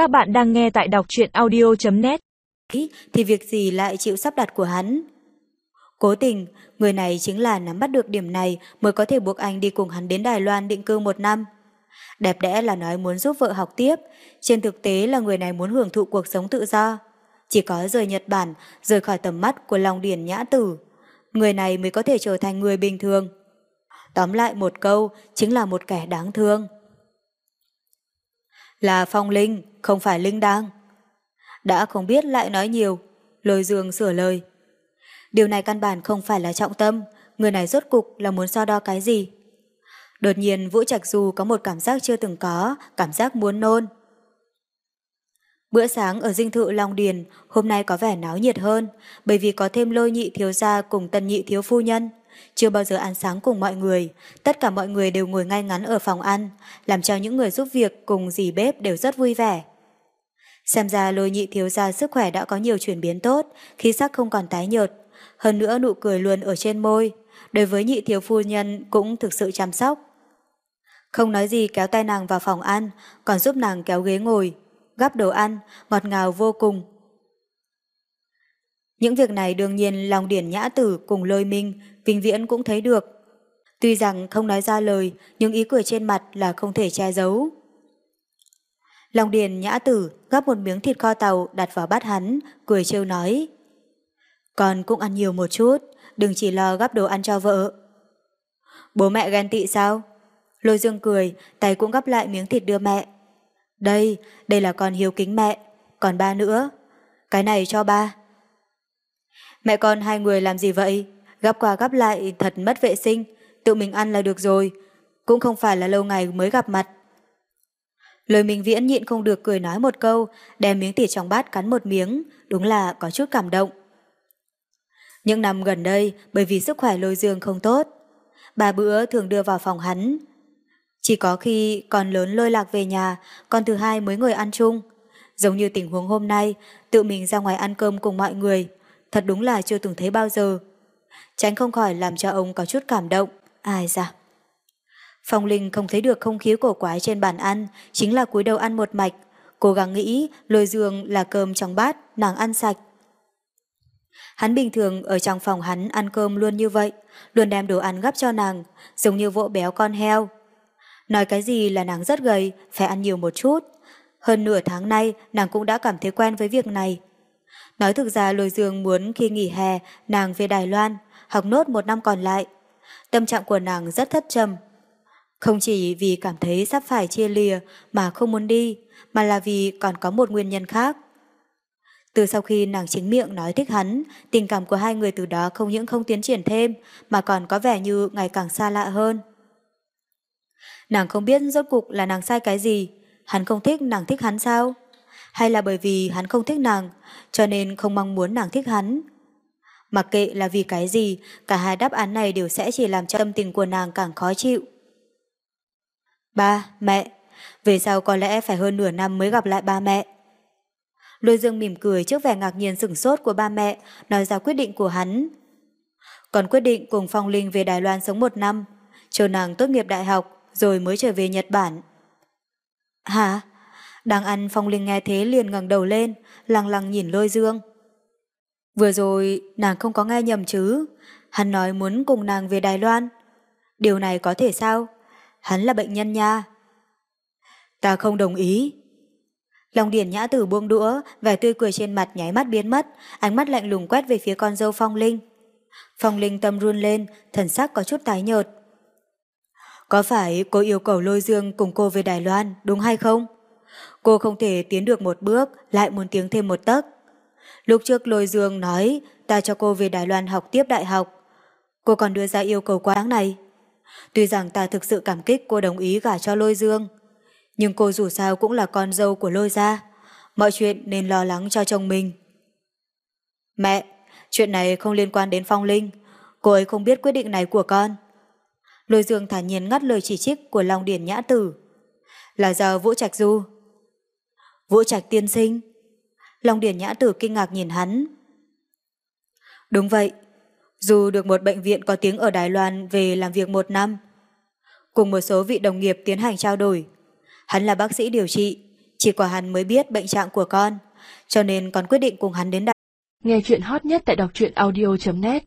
Các bạn đang nghe tại đọc truyện audio.net Thì việc gì lại chịu sắp đặt của hắn? Cố tình, người này chính là nắm bắt được điểm này mới có thể buộc anh đi cùng hắn đến Đài Loan định cư một năm. Đẹp đẽ là nói muốn giúp vợ học tiếp, trên thực tế là người này muốn hưởng thụ cuộc sống tự do. Chỉ có rời Nhật Bản, rời khỏi tầm mắt của lòng Điển Nhã Tử, người này mới có thể trở thành người bình thường. Tóm lại một câu, chính là một kẻ đáng thương. Là Phong Linh, không phải Linh Đang. Đã không biết lại nói nhiều, lôi dương sửa lời. Điều này căn bản không phải là trọng tâm, người này rốt cục là muốn so đo cái gì. Đột nhiên Vũ Trạch Du có một cảm giác chưa từng có, cảm giác muốn nôn. Bữa sáng ở dinh thự Long Điền hôm nay có vẻ náo nhiệt hơn bởi vì có thêm lôi nhị thiếu gia cùng tân nhị thiếu phu nhân. Chưa bao giờ ăn sáng cùng mọi người, tất cả mọi người đều ngồi ngay ngắn ở phòng ăn, làm cho những người giúp việc cùng dì bếp đều rất vui vẻ. Xem ra lôi nhị thiếu gia sức khỏe đã có nhiều chuyển biến tốt, khí sắc không còn tái nhợt, hơn nữa nụ cười luôn ở trên môi, đối với nhị thiếu phu nhân cũng thực sự chăm sóc. Không nói gì kéo tay nàng vào phòng ăn, còn giúp nàng kéo ghế ngồi, gắp đồ ăn, ngọt ngào vô cùng. Những việc này đương nhiên lòng điển nhã tử cùng lôi minh, vinh viễn cũng thấy được. Tuy rằng không nói ra lời, nhưng ý cười trên mặt là không thể che giấu. Lòng điền nhã tử gắp một miếng thịt kho tàu đặt vào bát hắn, cười trêu nói. Con cũng ăn nhiều một chút, đừng chỉ lo gắp đồ ăn cho vợ. Bố mẹ ghen tị sao? Lôi dương cười, tay cũng gắp lại miếng thịt đưa mẹ. Đây, đây là con hiếu kính mẹ, còn ba nữa. Cái này cho ba. Mẹ con hai người làm gì vậy? Gắp qua gắp lại thật mất vệ sinh, tự mình ăn là được rồi, cũng không phải là lâu ngày mới gặp mặt. Lời mình viễn nhịn không được cười nói một câu, đem miếng thịt trong bát cắn một miếng, đúng là có chút cảm động. Những năm gần đây, bởi vì sức khỏe lôi dương không tốt, bà bữa thường đưa vào phòng hắn. Chỉ có khi con lớn lôi lạc về nhà, con thứ hai mới ngồi ăn chung. Giống như tình huống hôm nay, tự mình ra ngoài ăn cơm cùng mọi người, thật đúng là chưa từng thấy bao giờ. Tránh không khỏi làm cho ông có chút cảm động. Ai da. Phong Linh không thấy được không khí cổ quái trên bàn ăn, chính là cúi đầu ăn một mạch, cố gắng nghĩ lôi giường là cơm trong bát, nàng ăn sạch. Hắn bình thường ở trong phòng hắn ăn cơm luôn như vậy, luôn đem đồ ăn gấp cho nàng, giống như vỗ béo con heo. Nói cái gì là nàng rất gầy, phải ăn nhiều một chút. Hơn nửa tháng nay, nàng cũng đã cảm thấy quen với việc này. Nói thực ra lôi dương muốn khi nghỉ hè, nàng về Đài Loan, học nốt một năm còn lại. Tâm trạng của nàng rất thất trầm. Không chỉ vì cảm thấy sắp phải chia lìa mà không muốn đi, mà là vì còn có một nguyên nhân khác. Từ sau khi nàng chính miệng nói thích hắn, tình cảm của hai người từ đó không những không tiến triển thêm, mà còn có vẻ như ngày càng xa lạ hơn. Nàng không biết rốt cục là nàng sai cái gì, hắn không thích nàng thích hắn sao? Hay là bởi vì hắn không thích nàng, cho nên không mong muốn nàng thích hắn? Mặc kệ là vì cái gì, cả hai đáp án này đều sẽ chỉ làm cho tâm tình của nàng càng khó chịu. Ba, mẹ, về sau có lẽ phải hơn nửa năm mới gặp lại ba mẹ. Lôi dương mỉm cười trước vẻ ngạc nhiên sửng sốt của ba mẹ, nói ra quyết định của hắn. Còn quyết định cùng Phong Linh về Đài Loan sống một năm, chờ nàng tốt nghiệp đại học, rồi mới trở về Nhật Bản. Hả? Đang ăn Phong Linh nghe thế liền ngẩng đầu lên, lăng lăng nhìn lôi dương. Vừa rồi nàng không có nghe nhầm chứ, hắn nói muốn cùng nàng về Đài Loan. Điều này có thể sao? Hắn là bệnh nhân nha. Ta không đồng ý. Long Điển Nhã Tử buông đũa, vẻ tươi cười trên mặt nháy mắt biến mất, ánh mắt lạnh lùng quét về phía con dâu Phong Linh. Phong Linh tâm run lên, thần sắc có chút tái nhợt. Có phải cô yêu cầu lôi dương cùng cô về Đài Loan, đúng hay không? Cô không thể tiến được một bước, lại muốn tiến thêm một tấc. Lúc trước lôi dương nói ta cho cô về Đài Loan học tiếp đại học. Cô còn đưa ra yêu cầu quá đáng này. Tuy rằng ta thực sự cảm kích cô đồng ý gả cho lôi dương, nhưng cô dù sao cũng là con dâu của lôi gia. Mọi chuyện nên lo lắng cho chồng mình. Mẹ, chuyện này không liên quan đến Phong Linh. Cô ấy không biết quyết định này của con. Lôi dương thản nhiên ngắt lời chỉ trích của Long Điển Nhã Tử. Là do Vũ Trạch Du. Vũ Trạch tiên sinh. Long Điển Nhã Tử kinh ngạc nhìn hắn. Đúng vậy. Dù được một bệnh viện có tiếng ở Đài Loan về làm việc một năm, cùng một số vị đồng nghiệp tiến hành trao đổi, hắn là bác sĩ điều trị, chỉ có hắn mới biết bệnh trạng của con, cho nên con quyết định cùng hắn đến Đài Nghe chuyện hot nhất tại đọc truyện audio.net